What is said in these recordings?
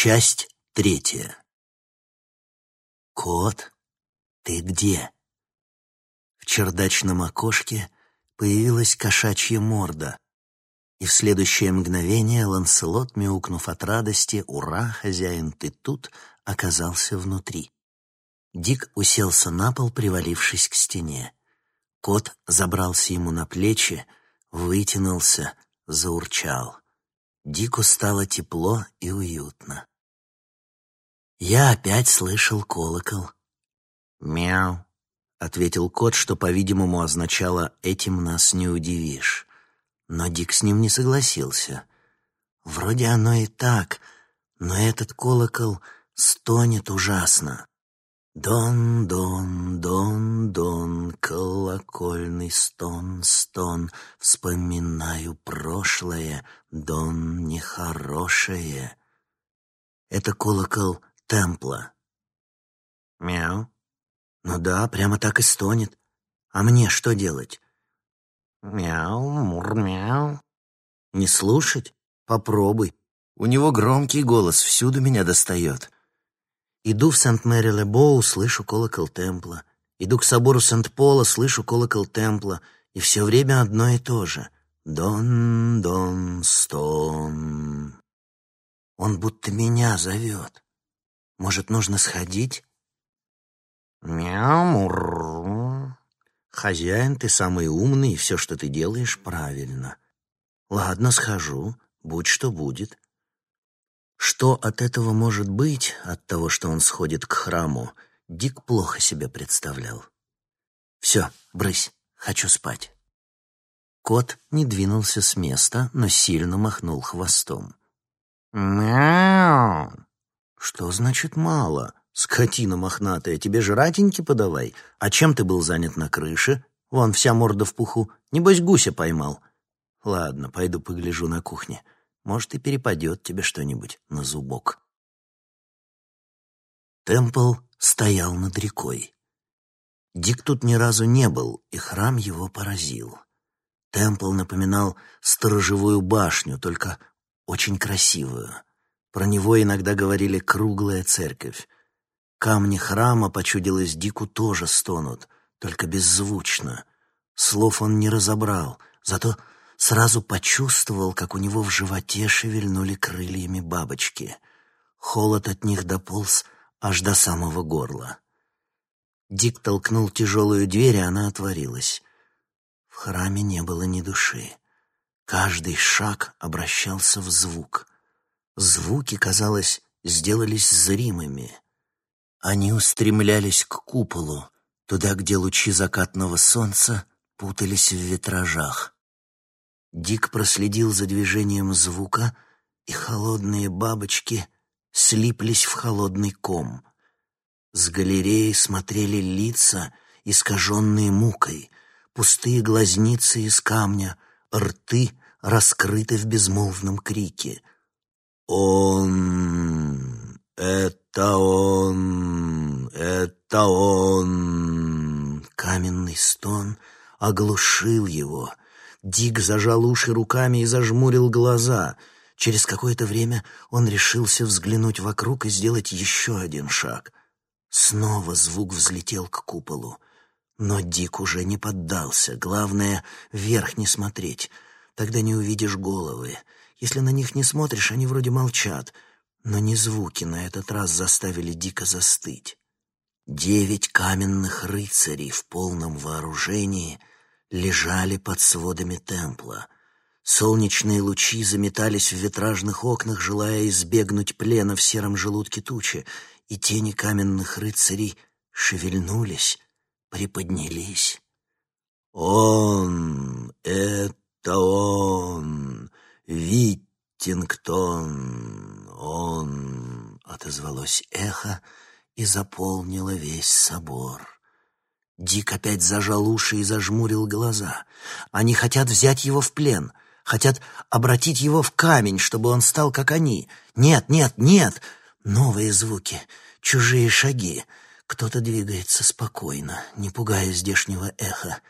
Часть третья. «Кот, ты где?» В чердачном окошке появилась кошачья морда, и в следующее мгновение Ланселот, мяукнув от радости «Ура, хозяин, ты тут!» оказался внутри. Дик уселся на пол, привалившись к стене. Кот забрался ему на плечи, вытянулся, заурчал. Дику стало тепло и уютно. Я опять слышал колокол. «Мяу», — ответил кот, что, по-видимому, означало «этим нас не удивишь». Но Дик с ним не согласился. Вроде оно и так, но этот колокол стонет ужасно. Дон, дон, дон, дон, колокольный стон, стон, вспоминаю прошлое, дон нехорошее. Это колокол темпла. Мяу. Ну да, прямо так и стонет. А мне что делать? Мяу, мур-мяу. Не слушать? Попробуй. У него громкий голос, всюду меня достает. Иду в Сент-Мэри-Ле-Боу, слышу колокол темпла. Иду к собору Сент-Пола, слышу колокол темпла. И все время одно и то же. Дон, дон, стон. Он будто меня зовет. Может, нужно сходить? Мяу, Хозяин, ты самый умный, и все, что ты делаешь, правильно. Ладно, схожу, будь что будет. Что от этого может быть, от того, что он сходит к храму, Дик плохо себе представлял. Все, брысь, хочу спать. Кот не двинулся с места, но сильно махнул хвостом. «Мяу!» «Что значит мало? Скотина мохнатая, тебе жратеньки подавай. А чем ты был занят на крыше? Вон вся морда в пуху. Небось, гуся поймал. Ладно, пойду погляжу на кухне. Может, и перепадет тебе что-нибудь на зубок». Темпл стоял над рекой. Дик тут ни разу не был, и храм его поразил. Темпл напоминал сторожевую башню, только очень красивую. Про него иногда говорили «круглая церковь». Камни храма, почудилось Дику, тоже стонут, только беззвучно. Слов он не разобрал, зато сразу почувствовал, как у него в животе шевельнули крыльями бабочки. Холод от них дополз аж до самого горла. Дик толкнул тяжелую дверь, и она отворилась. В храме не было ни души. Каждый шаг обращался в звук. Звуки, казалось, сделались зримыми. Они устремлялись к куполу, туда, где лучи закатного солнца путались в витражах. Дик проследил за движением звука, и холодные бабочки слиплись в холодный ком. С галереи смотрели лица, искаженные мукой, пустые глазницы из камня, рты раскрыты в безмолвном крике — «Он! Это он! Это он!» Каменный стон оглушил его. Дик зажал уши руками и зажмурил глаза. Через какое-то время он решился взглянуть вокруг и сделать еще один шаг. Снова звук взлетел к куполу. Но Дик уже не поддался. Главное — вверх не смотреть. Тогда не увидишь головы. Если на них не смотришь, они вроде молчат, но не звуки на этот раз заставили дико застыть. Девять каменных рыцарей в полном вооружении лежали под сводами темпла. Солнечные лучи заметались в витражных окнах, желая избегнуть плена в сером желудке тучи, и тени каменных рыцарей шевельнулись, приподнялись. «Он! Это он! «Виттингтон, он!» — отозвалось эхо и заполнило весь собор. Дик опять зажал уши и зажмурил глаза. Они хотят взять его в плен, хотят обратить его в камень, чтобы он стал как они. Нет, нет, нет! Новые звуки, чужие шаги. Кто-то двигается спокойно, не пугая здешнего эха.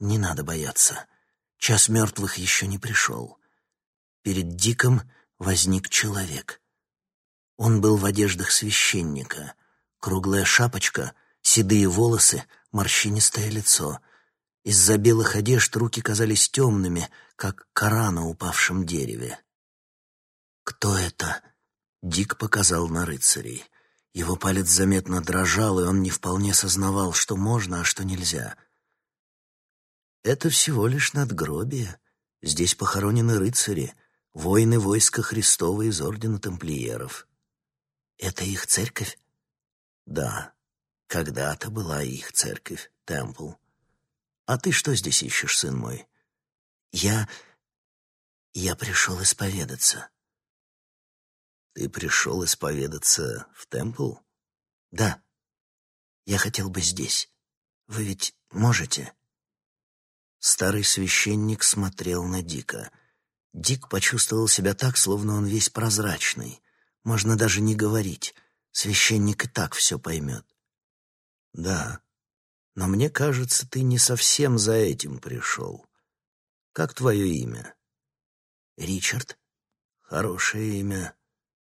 Не надо бояться. Час мертвых еще не пришел. Перед Диком возник человек. Он был в одеждах священника. Круглая шапочка, седые волосы, морщинистое лицо. Из-за белых одежд руки казались темными, как кора на упавшем дереве. «Кто это?» — Дик показал на рыцарей. Его палец заметно дрожал, и он не вполне сознавал, что можно, а что нельзя. «Это всего лишь надгробие. Здесь похоронены рыцари, воины войска Христова из Ордена Тамплиеров». Это их церковь? Да, когда-то была их церковь, Темпл. А ты что здесь ищешь, сын мой? Я... я пришел исповедаться. Ты пришел исповедаться в Темпл? Да. Я хотел бы здесь. Вы ведь можете? Старый священник смотрел на Дика. Дик почувствовал себя так, словно он весь прозрачный — можно даже не говорить. Священник и так все поймет. Да, но мне кажется, ты не совсем за этим пришел. Как твое имя? Ричард. Хорошее имя.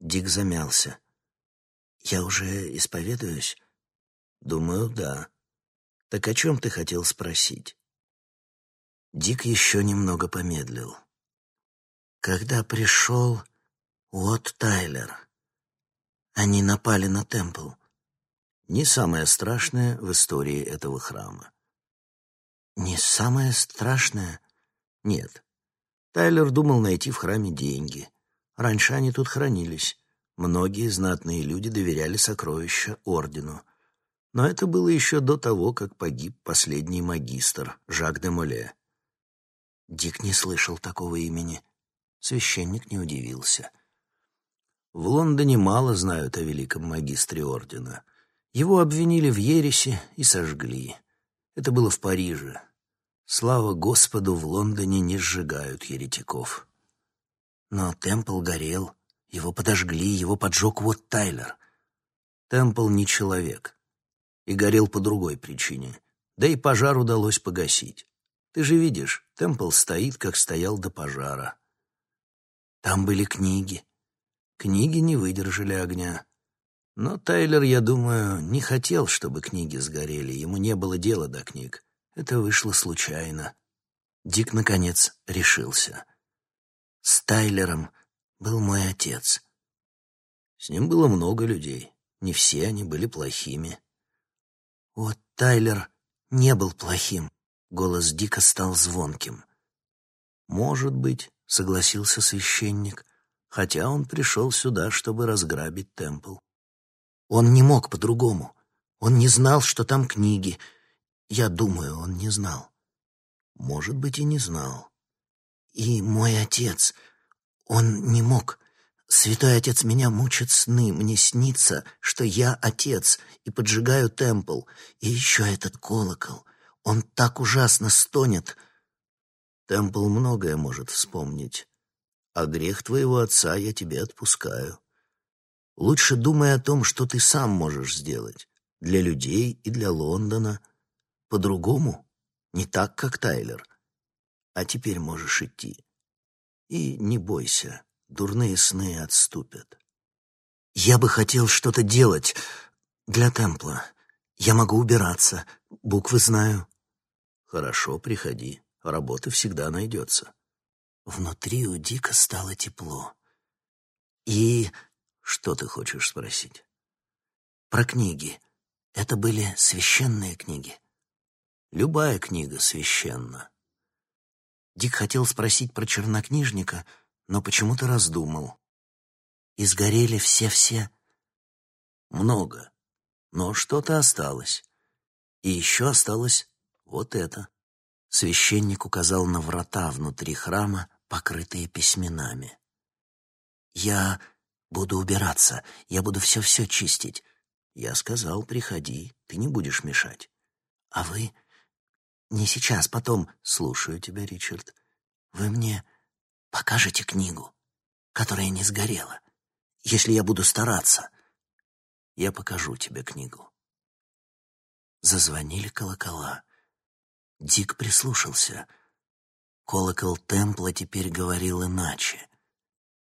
Дик замялся. Я уже исповедуюсь? Думаю, да. Так о чем ты хотел спросить? Дик еще немного помедлил. Когда пришел, вот Тайлер. Они напали на Темпл. Не самое страшное в истории этого храма. Не самое страшное? Нет. Тайлер думал найти в храме деньги. Раньше они тут хранились. Многие знатные люди доверяли сокровища ордену. Но это было еще до того, как погиб последний магистр, Жак де Моле. Дик не слышал такого имени. Священник не удивился. — в Лондоне мало знают о великом магистре ордена. Его обвинили в ересе и сожгли. Это было в Париже. Слава Господу, в Лондоне не сжигают еретиков. Но Темпл горел, его подожгли, его поджег вот Тайлер. Темпл не человек и горел по другой причине. Да и пожар удалось погасить. Ты же видишь, Темпл стоит, как стоял до пожара. Там были книги, Книги не выдержали огня. Но Тайлер, я думаю, не хотел, чтобы книги сгорели. Ему не было дела до книг. Это вышло случайно. Дик, наконец, решился. С Тайлером был мой отец. С ним было много людей. Не все они были плохими. Вот Тайлер не был плохим. Голос Дика стал звонким. «Может быть», — согласился священник, — хотя он пришел сюда, чтобы разграбить Темпл. Он не мог по-другому. Он не знал, что там книги. Я думаю, он не знал. Может быть, и не знал. И мой отец, он не мог. Святой отец меня мучит сны. Мне снится, что я отец и поджигаю Темпл. И еще этот колокол. Он так ужасно стонет. Темпл многое может вспомнить а грех твоего отца я тебе отпускаю. Лучше думай о том, что ты сам можешь сделать для людей и для Лондона. По-другому, не так, как Тайлер. А теперь можешь идти. И не бойся, дурные сны отступят. Я бы хотел что-то делать для Темпла. Я могу убираться, буквы знаю. Хорошо, приходи, работа всегда найдется. Внутри у Дика стало тепло. «И что ты хочешь спросить?» «Про книги. Это были священные книги?» «Любая книга священна». Дик хотел спросить про чернокнижника, но почему-то раздумал. «И сгорели все-все?» «Много. Но что-то осталось. И еще осталось вот это». Священник указал на врата внутри храма, покрытые письменами. «Я буду убираться, я буду все-все чистить». Я сказал, приходи, ты не будешь мешать. А вы... Не сейчас, потом. Слушаю тебя, Ричард. Вы мне покажете книгу, которая не сгорела, если я буду стараться. Я покажу тебе книгу. Зазвонили колокола. Дик прислушался — Колокол Темпла теперь говорил иначе.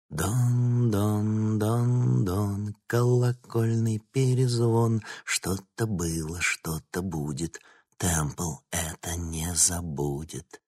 Дон, дон, дон, дон, колокольный перезвон. Что-то было, что-то будет. Темпл это не забудет.